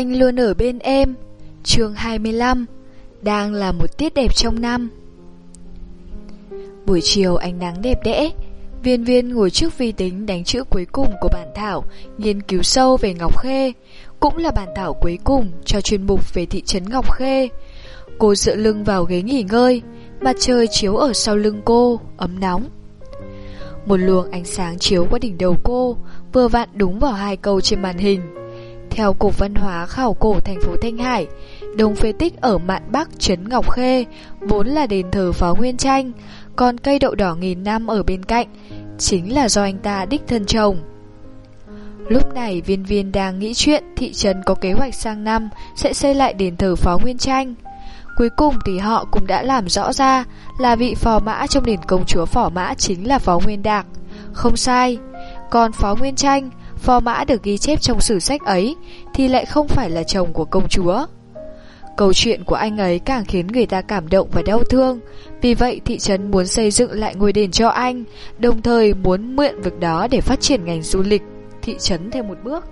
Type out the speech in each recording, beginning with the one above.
Anh luôn ở bên em. Chương 25 Đang là một tiết đẹp trong năm. Buổi chiều ánh nắng đẹp đẽ Viên viên ngồi trước vi tính đánh chữ cuối cùng của bản thảo Nghiên cứu sâu về Ngọc Khê Cũng là bản thảo cuối cùng cho chuyên mục về thị trấn Ngọc Khê. Cô dựa lưng vào ghế nghỉ ngơi Mặt trời chiếu ở sau lưng cô, ấm nóng. Một luồng ánh sáng chiếu qua đỉnh đầu cô Vừa vặn đúng vào hai câu trên màn hình theo Cục Văn hóa Khảo cổ thành phố Thanh Hải, đồng phế tích ở mạn Bắc Trấn Ngọc Khê vốn là đền thờ Phó Nguyên Tranh, còn cây đậu đỏ nghìn năm ở bên cạnh chính là do anh ta đích thân trồng. Lúc này viên viên đang nghĩ chuyện thị trấn có kế hoạch sang năm sẽ xây lại đền thờ Phó Nguyên Tranh. Cuối cùng thì họ cũng đã làm rõ ra là vị phò mã trong đền công chúa phò mã chính là Phó Nguyên Đạc. Không sai, còn Phó Nguyên Tranh phò mã được ghi chép trong sử sách ấy thì lại không phải là chồng của công chúa. Câu chuyện của anh ấy càng khiến người ta cảm động và đau thương, vì vậy thị trấn muốn xây dựng lại ngôi đền cho anh, đồng thời muốn mượn việc đó để phát triển ngành du lịch thị trấn thêm một bước.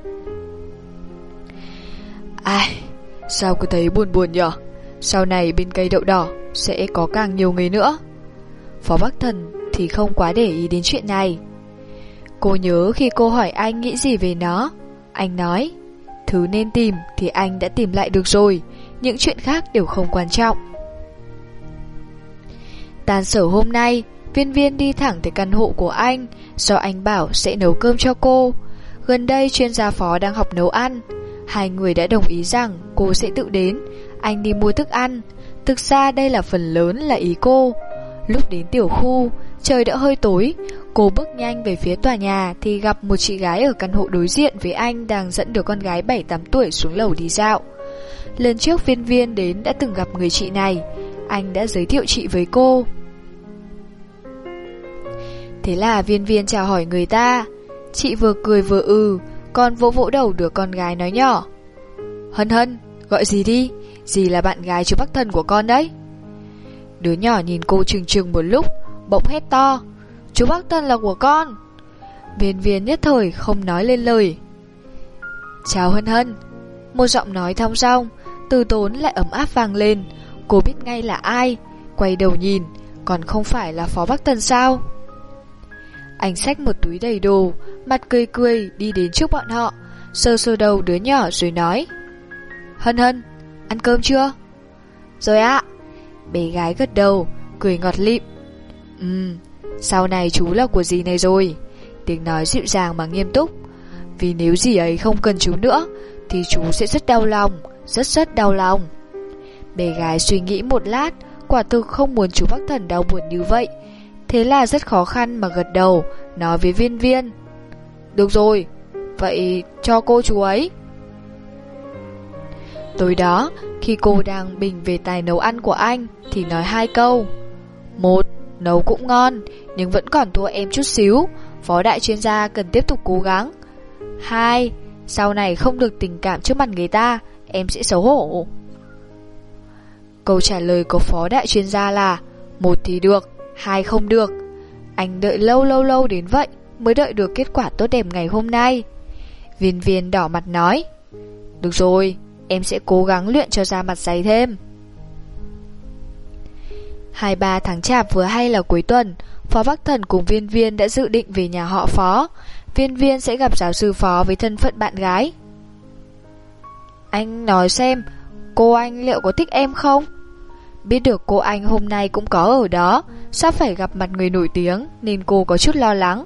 Ai, sao cứ thấy buồn buồn nhở? Sau này bên cây đậu đỏ sẽ có càng nhiều người nữa. Phó Bắc Thần thì không quá để ý đến chuyện này. Cô nhớ khi cô hỏi anh nghĩ gì về nó. Anh nói, Thứ nên tìm thì anh đã tìm lại được rồi, Những chuyện khác đều không quan trọng. Tàn sở hôm nay, Viên viên đi thẳng tới căn hộ của anh, Do anh bảo sẽ nấu cơm cho cô. Gần đây chuyên gia phó đang học nấu ăn. Hai người đã đồng ý rằng cô sẽ tự đến, Anh đi mua thức ăn. Thực ra đây là phần lớn là ý cô. Lúc đến tiểu khu Trời đã hơi tối. Cô bước nhanh về phía tòa nhà Thì gặp một chị gái ở căn hộ đối diện với anh Đang dẫn được con gái 7-8 tuổi xuống lầu đi dạo. Lần trước viên viên đến đã từng gặp người chị này. Anh đã giới thiệu chị với cô. Thế là viên viên chào hỏi người ta. Chị vừa cười vừa ừ Còn vỗ vỗ đầu đứa con gái nói nhỏ. Hân hân, gọi gì đi? Dì là bạn gái chú bác thân của con đấy. Đứa nhỏ nhìn cô trừng trừng một lúc Bỗng hét to, Chú bác tân là của con. Viên viên nhất thời không nói lên lời. Chào Hân Hân. Một giọng nói thong dong, Từ tốn lại ấm áp vang lên. Cô biết ngay là ai? Quay đầu nhìn, Còn không phải là Phó Bắc tân sao? Anh xách một túi đầy đồ, Mặt cười cười đi đến trước bọn họ Sơ sơ đầu đứa nhỏ rồi nói, Hân Hân, Ăn cơm chưa? Rồi ạ. Bé gái gật đầu, Cười ngọt lịm. Ừ, Sau này chú là của dì này rồi. Tiếng nói dịu dàng mà nghiêm túc. Vì nếu dì ấy không cần chú nữa Thì chú sẽ rất đau lòng Rất rất đau lòng. Bé gái suy nghĩ một lát Quả thực không muốn chú bác Thần đau buồn như vậy. Thế là rất khó khăn mà gật đầu Nói với viên viên. Được rồi Vậy cho cô chú ấy. Tối đó Khi cô đang bình về tài nấu ăn của anh Thì nói hai câu. Một Nấu cũng ngon, Nhưng vẫn còn thua em chút xíu. Phó đại chuyên gia cần tiếp tục cố gắng. Hai, Sau này không được tình cảm trước mặt người ta, Em sẽ xấu hổ. Câu trả lời của phó đại chuyên gia là, Một thì được, Hai không được. Anh đợi lâu lâu lâu đến vậy Mới đợi được kết quả tốt đẹp ngày hôm nay. Viên viên đỏ mặt nói, Được rồi, Em sẽ cố gắng luyện cho da mặt dày thêm. 23 tháng chạp vừa hay là cuối tuần, Phó Bắc Thần cùng Viên Viên đã dự định về nhà họ Phó. Viên Viên sẽ gặp giáo sư Phó với thân phận bạn gái. Anh nói xem, cô anh liệu có thích em không? Biết được cô anh hôm nay cũng có ở đó, sắp phải gặp mặt người nổi tiếng nên cô có chút lo lắng.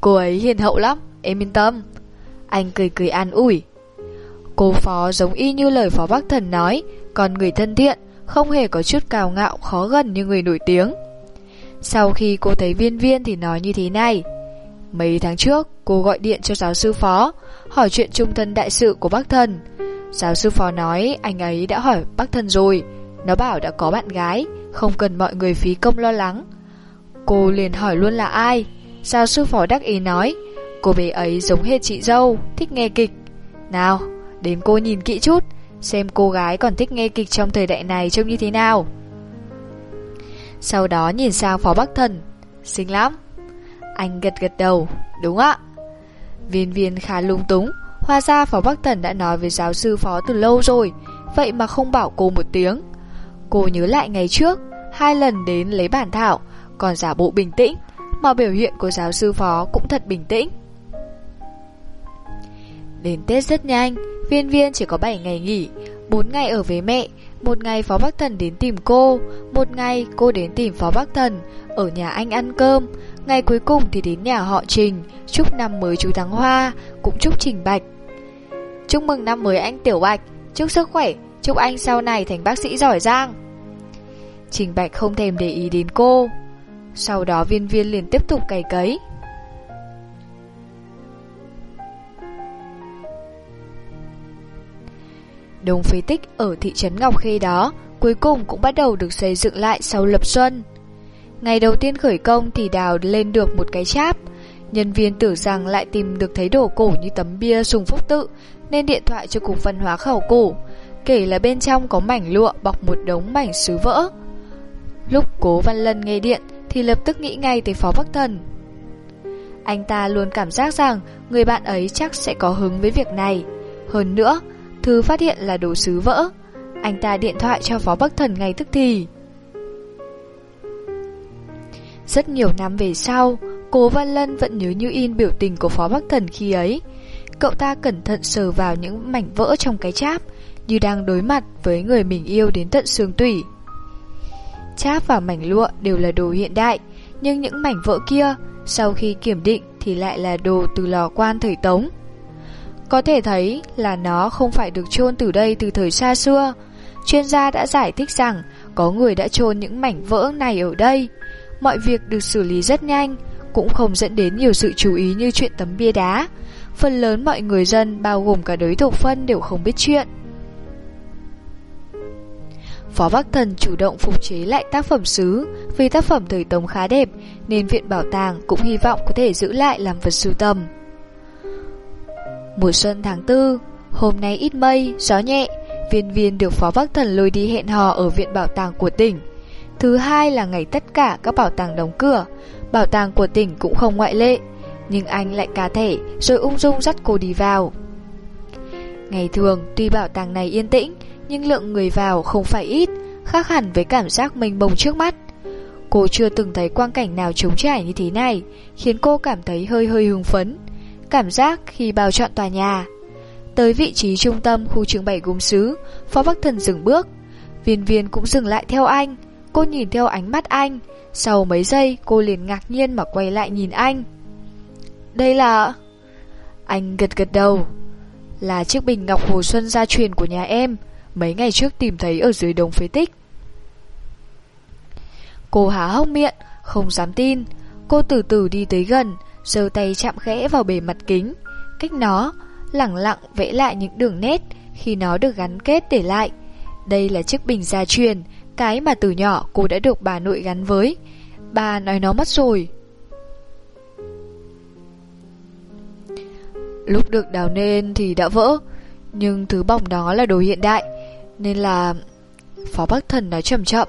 Cô ấy hiền hậu lắm, em yên tâm. Anh cười cười an ủi. Cô Phó giống y như lời Phó Bắc Thần nói, còn người thân thiện, không hề có chút cào ngạo khó gần như người nổi tiếng. Sau khi cô thấy viên viên thì nói như thế này. Mấy tháng trước, cô gọi điện cho giáo sư phó, hỏi chuyện trung thân đại sự của bác thần. Giáo sư phó nói anh ấy đã hỏi bác thần rồi, nó bảo đã có bạn gái, không cần mọi người phí công lo lắng. Cô liền hỏi luôn là ai. Giáo sư phó đắc ý nói, cô bé ấy giống hệt chị dâu, thích nghe kịch. Nào, đến cô nhìn kỹ chút, Xem cô gái còn thích nghe kịch trong thời đại này trông như thế nào Sau đó nhìn sang Phó Bắc Thần Xinh lắm Anh gật gật đầu Đúng ạ Viên viên khá lung túng hóa ra Phó Bắc Thần đã nói với giáo sư Phó từ lâu rồi, vậy mà không bảo cô một tiếng. Cô nhớ lại ngày trước, hai lần đến lấy bản thảo, còn giả bộ bình tĩnh, mà biểu hiện của giáo sư Phó cũng thật bình tĩnh. Đến Tết rất nhanh, viên viên chỉ có 7 ngày nghỉ, 4 ngày ở với mẹ, một ngày Phó Bắc Thần đến tìm cô, một ngày cô đến tìm Phó Bắc Thần, ở nhà anh ăn cơm, ngày cuối cùng thì đến nhà họ Trình, chúc năm mới chú Thắng Hoa, cũng chúc Trình Bạch. Chúc mừng năm mới anh Tiểu Bạch, chúc sức khỏe, chúc anh sau này thành bác sĩ giỏi giang. Trình Bạch không thèm để ý đến cô. Sau đó viên viên liền tiếp tục cày cấy. Đống phế tích ở thị trấn Ngọc Khê đó cuối cùng cũng bắt đầu được xây dựng lại sau lập xuân. Ngày đầu tiên khởi công thì đào lên được một cái cháp. Nhân viên tưởng rằng lại tìm được thấy đồ cổ như tấm bia sùng phúc tự nên điện thoại cho cục văn hóa khảo cổ, kể là bên trong có mảnh lụa bọc một đống mảnh sứ vỡ. Lúc cố Văn Lân nghe điện thì lập tức nghĩ ngay tới Phó Bắc Thần. Anh ta luôn cảm giác rằng người bạn ấy chắc sẽ có hứng với việc này. Hơn nữa, Thư phát hiện là đồ sứ vỡ. Anh ta điện thoại cho Phó Bắc Thần ngay tức thì. Rất nhiều năm về sau, Cố Văn Lân vẫn nhớ như in biểu tình của Phó Bắc Thần khi ấy. Cậu ta cẩn thận sờ vào những mảnh vỡ trong cái cháp, như đang đối mặt với người mình yêu đến tận xương tủy. Cháp và mảnh lụa đều là đồ hiện đại, nhưng những mảnh vỡ kia, sau khi kiểm định thì lại là đồ từ lò quan thời Tống. Có thể thấy là nó không phải được chôn từ đây từ thời xa xưa. Chuyên gia đã giải thích rằng có người đã chôn những mảnh vỡ này ở đây. Mọi việc được xử lý rất nhanh, cũng không dẫn đến nhiều sự chú ý như chuyện tấm bia đá. Phần lớn mọi người dân bao gồm cả đới thục phân đều không biết chuyện. Phó Bắc Thần chủ động phục chế lại tác phẩm sứ vì tác phẩm thời Tống khá đẹp nên Viện Bảo tàng cũng hy vọng có thể giữ lại làm vật sưu tầm. Mùa xuân tháng tư, hôm nay ít mây, gió nhẹ, viên viên được Phó Bắc Thần lôi đi hẹn hò ở Viện Bảo tàng của tỉnh. Thứ hai là ngày tất cả các bảo tàng đóng cửa, bảo tàng của tỉnh cũng không ngoại lệ, nhưng anh lại cá thể rồi ung dung dắt cô đi vào. Ngày thường tuy bảo tàng này yên tĩnh, nhưng lượng người vào không phải ít, khác hẳn với cảm giác mênh mông trước mắt. Cô chưa từng thấy quang cảnh nào trống trải như thế này, khiến cô cảm thấy hơi hơi hưng phấn. Cảm giác khi bao chọn tòa nhà. Tới vị trí trung tâm khu trưng bày gốm sứ, Phó Bắc Thần dừng bước. Viên viên cũng dừng lại theo anh. Cô nhìn theo ánh mắt anh. Sau mấy giây cô liền ngạc nhiên mà quay lại nhìn anh. Đây là... Anh gật gật đầu. Là chiếc bình ngọc hồ xuân gia truyền của nhà em mấy ngày trước tìm thấy ở dưới đống phế tích. Cô há hốc miệng, không dám tin. Cô từ từ đi tới gần, giơ tay chạm khẽ vào bề mặt kính. Cách nó, lẳng lặng vẽ lại những đường nét khi nó được gắn kết để lại. Đây là chiếc bình gia truyền, cái mà từ nhỏ cô đã được bà nội gắn với. Bà nói nó mất rồi. Lúc được đào nên thì đã vỡ, nhưng thứ bỏng đó là đồ hiện đại, nên là Phó Bắc Thần nói chậm chậm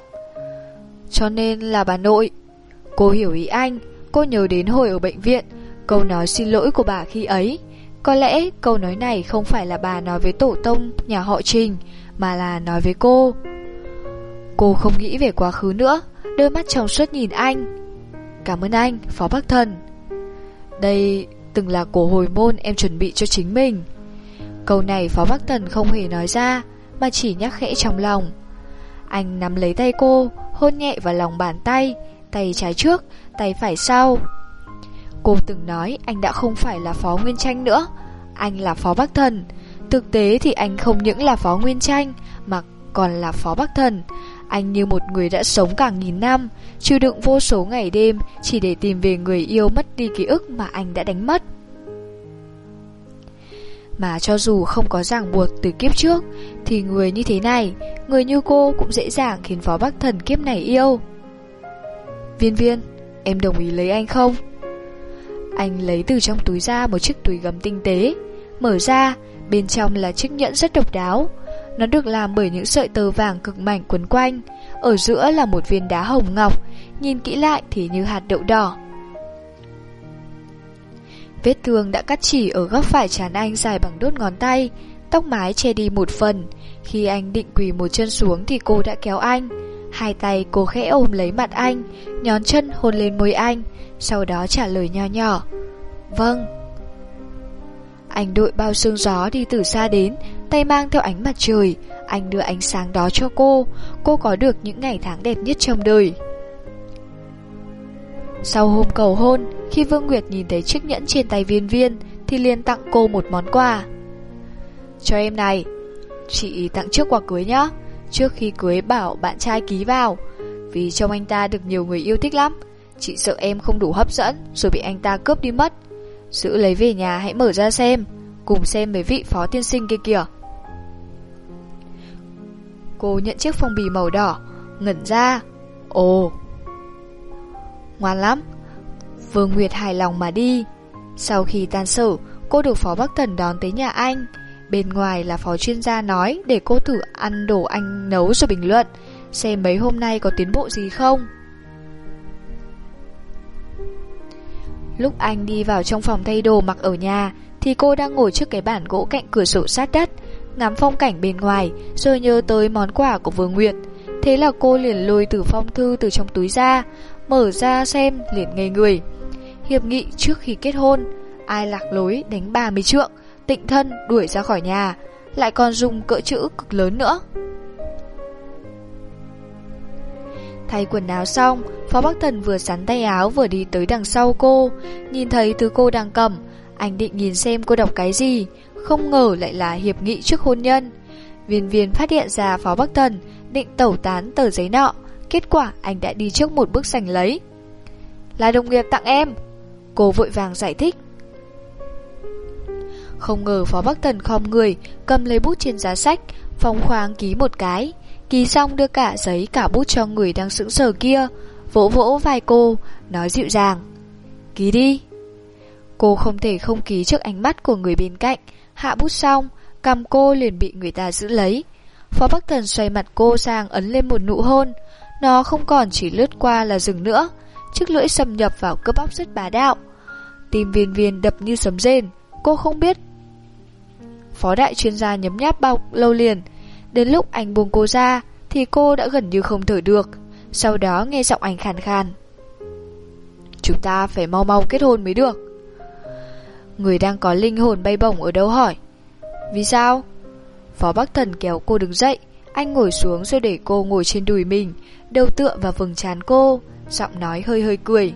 Cho nên là bà nội Cô hiểu ý anh Cô nhớ đến hồi ở bệnh viện. Câu nói xin lỗi của bà khi ấy. Có lẽ câu nói này không phải là bà nói với tổ tông nhà họ Trình Mà là nói với cô. Cô không nghĩ về quá khứ nữa Đôi mắt trong suốt nhìn anh. Cảm ơn anh, Phó Bắc Thần. Đây từng là cổ hồi môn em chuẩn bị cho chính mình. Câu này Phó Bắc Thần không hề nói ra mà chỉ nhắc khẽ trong lòng. Anh nắm lấy tay cô, hôn nhẹ vào lòng bàn tay, tay trái trước, tay phải sau. Cô từng nói anh đã không phải là Phó Nguyên Tranh nữa, anh là Phó Bắc Thần. Thực tế thì anh không những là Phó Nguyên Tranh, mà còn là Phó Bắc Thần. Anh như một người đã sống cả nghìn năm, chịu đựng vô số ngày đêm chỉ để tìm về người yêu mất đi ký ức mà anh đã đánh mất. Mà cho dù không có ràng buộc từ kiếp trước Thì người như thế này Người như cô cũng dễ dàng khiến Phó Bắc Thần kiếp này yêu Viên viên Em đồng ý lấy anh không? Anh lấy từ trong túi ra một chiếc túi gấm tinh tế Mở ra Bên trong là chiếc nhẫn rất độc đáo Nó được làm bởi những sợi tơ vàng cực mảnh quấn quanh Ở giữa là một viên đá hồng ngọc Nhìn kỹ lại thì như hạt đậu đỏ Vết thương đã cắt chỉ ở góc phải trán anh dài bằng đốt ngón tay, tóc mái che đi một phần. Khi anh định quỳ một chân xuống thì cô đã kéo anh. Hai tay cô khẽ ôm lấy mặt anh, nhón chân hôn lên môi anh, sau đó trả lời nho nhỏ. Vâng. Anh đội bao sương gió đi từ xa đến, tay mang theo ánh mặt trời, anh đưa ánh sáng đó cho cô, cô có được những ngày tháng đẹp nhất trong đời. Sau hôm cầu hôn, khi Vương Nguyệt nhìn thấy chiếc nhẫn trên tay viên viên, thì liền tặng cô một món quà. Cho em này, chị tặng trước quà cưới nhá, trước khi cưới bảo bạn trai ký vào, vì trong anh ta được nhiều người yêu thích lắm, chị sợ em không đủ hấp dẫn rồi bị anh ta cướp đi mất. Giữ lấy về nhà hãy mở ra xem, cùng xem với vị phó tiên sinh kia kìa. Cô nhận chiếc phong bì màu đỏ, ngẩn ra. Ồ, ngoan lắm. Vương Nguyệt hài lòng mà đi. Sau khi tan sở, cô được Phó Bắc Thần đón tới nhà anh. Bên ngoài là phó chuyên gia nói để cô thử ăn đồ anh nấu rồi bình luận, xem mấy hôm nay có tiến bộ gì không. Lúc anh đi vào trong phòng thay đồ mặc ở nhà, thì cô đang ngồi trước cái bàn gỗ cạnh cửa sổ sát đất, ngắm phong cảnh bên ngoài, rồi nhớ tới món quà của Vương Nguyệt. Thế là cô liền lôi từ phong thư từ trong túi ra, mở ra xem liền ngây người. Hiệp nghị trước khi kết hôn, ai lạc lối đánh 30 trượng, tịnh thân đuổi ra khỏi nhà, lại còn dùng cỡ chữ cực lớn nữa. Thay quần áo xong, Phó Bắc Thần vừa sắn tay áo vừa đi tới đằng sau cô, nhìn thấy thứ cô đang cầm, anh định nhìn xem cô đọc cái gì, không ngờ lại là hiệp nghị trước hôn nhân. Viên viên phát hiện ra Phó Bắc Thần định tẩu tán tờ giấy nọ, kết quả anh đã đi trước một bước giành lấy. Là đồng nghiệp tặng em, cô vội vàng giải thích. Không ngờ Phó Bắc Thần khom người, cầm lấy bút trên giá sách, phong khoáng ký một cái, ký xong đưa cả giấy cả bút cho người đang sững sờ kia, vỗ vỗ vai cô, nói dịu dàng. Ký đi. Cô không thể không ký trước ánh mắt của người bên cạnh, hạ bút xong, cầm cô liền bị người ta giữ lấy. Phó Bắc Thần xoay mặt cô sang ấn lên một nụ hôn, nó không còn chỉ lướt qua là dừng nữa, chiếc lưỡi xâm nhập vào cơ bắp rất bá đạo. Tim viên viên đập như sấm rền, cô không biết. Phó đại chuyên gia nhấm nháp bao lâu liền, đến lúc anh buông cô ra thì cô đã gần như không thở được, sau đó nghe giọng anh khàn khàn. Chúng ta phải mau mau kết hôn mới được. Người đang có linh hồn bay bổng ở đâu hỏi. Vì sao? Phó Bắc Thần kéo cô đứng dậy, anh ngồi xuống rồi để cô ngồi trên đùi mình, đầu tựa vào vầng trán cô, giọng nói hơi hơi cười.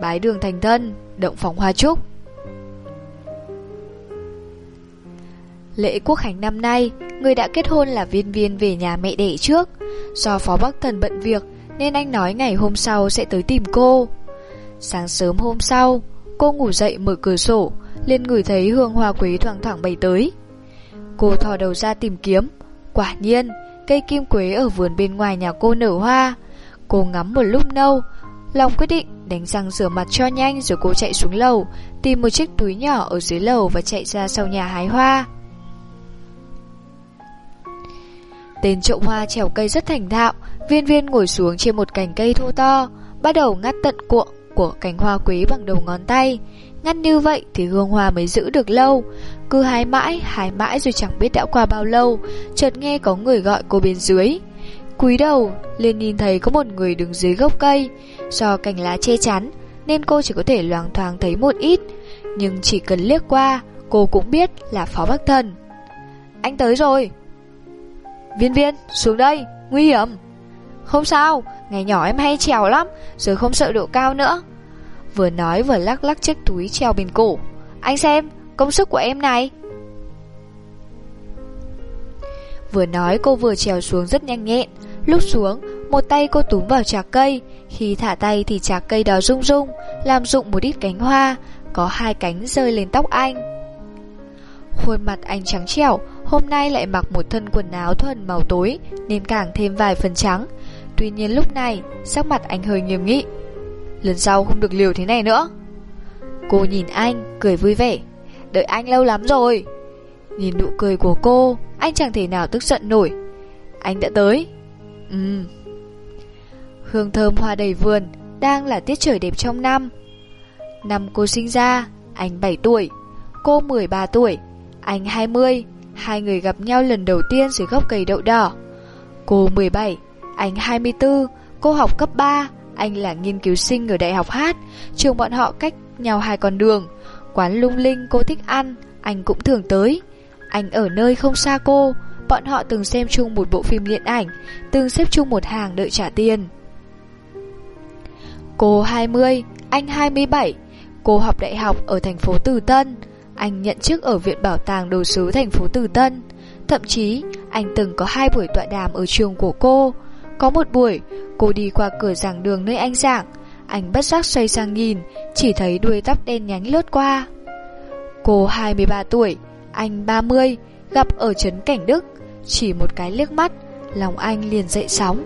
Bái đường thành thân, động phòng hoa trúc. Lễ quốc khánh năm nay, người đã kết hôn là viên viên về nhà mẹ đẻ trước. Do Phó Bắc Thần bận việc, nên anh nói ngày hôm sau sẽ tới tìm cô. Sáng sớm hôm sau, cô ngủ dậy mở cửa sổ, liền ngửi thấy hương hoa quế thoảng thoảng bay tới. Cô thò đầu ra tìm kiếm, quả nhiên, cây kim quế ở vườn bên ngoài nhà cô nở hoa. Cô ngắm một lúc lâu, lòng quyết định đánh răng rửa mặt cho nhanh rồi cô chạy xuống lầu, tìm một chiếc túi nhỏ ở dưới lầu và chạy ra sau nhà hái hoa. Tên trộm hoa trèo cây rất thành thạo, viên viên ngồi xuống trên một cành cây thô to, bắt đầu ngắt tận cuộn của cành hoa quý bằng đầu ngón tay. Ngắt như vậy thì hương hoa mới giữ được lâu. Cứ hái mãi, hái mãi rồi chẳng biết đã qua bao lâu, chợt nghe có người gọi cô bên dưới. Cúi đầu, liền nhìn thấy có một người đứng dưới gốc cây. Do cành lá che chắn, nên cô chỉ có thể loáng thoáng thấy một ít. Nhưng chỉ cần liếc qua, cô cũng biết là Phó Bắc Thần. Anh tới rồi. Viên viên, xuống đây, nguy hiểm. Không sao, ngày nhỏ em hay trèo lắm, rồi không sợ độ cao nữa. Vừa nói vừa lắc lắc chiếc túi treo bên cổ. Anh xem, công sức của em này. Vừa nói cô vừa trèo xuống rất nhanh nhẹn. Lúc xuống, một tay cô túm vào trà cây. Khi thả tay thì trà cây đó rung rung, làm rụng một ít cánh hoa, có hai cánh rơi lên tóc anh. Khuôn mặt anh trắng trẻo, hôm nay lại mặc một thân quần áo thuần màu tối nên càng thêm vài phần trắng. Tuy nhiên lúc này, sắc mặt anh hơi nghiêm nghị. Lần sau không được liều thế này nữa. Cô nhìn anh, cười vui vẻ. Đợi anh lâu lắm rồi. Nhìn nụ cười của cô, anh chẳng thể nào tức giận nổi. Anh đã tới. Ừm. Hương thơm hoa đầy vườn, đang là tiết trời đẹp trong năm. Năm cô sinh ra, anh 7 tuổi. Cô 13 tuổi, anh 20. Hai người gặp nhau lần đầu tiên dưới gốc cây đậu đỏ. Cô 17, anh 24, cô học cấp 3, anh là nghiên cứu sinh ở đại học hát, trường bọn họ cách nhau hai con đường. Quán lung linh cô thích ăn, anh cũng thường tới. Anh ở nơi không xa cô, bọn họ từng xem chung một bộ phim điện ảnh, từng xếp chung một hàng đợi trả tiền. Cô 20, anh 27, cô học đại học ở thành phố Từ Tân, anh nhận chức ở Viện Bảo tàng Đồ sứ thành phố Từ Tân. Thậm chí, anh từng có hai buổi tọa đàm ở trường của cô. Có một buổi, cô đi qua cửa giảng đường nơi anh giảng, anh bất giác xoay sang nhìn, chỉ thấy đuôi tóc đen nhánh lướt qua. Cô 23 tuổi, anh 30, gặp ở Trấn Cảnh Đức, chỉ một cái liếc mắt, lòng anh liền dậy sóng.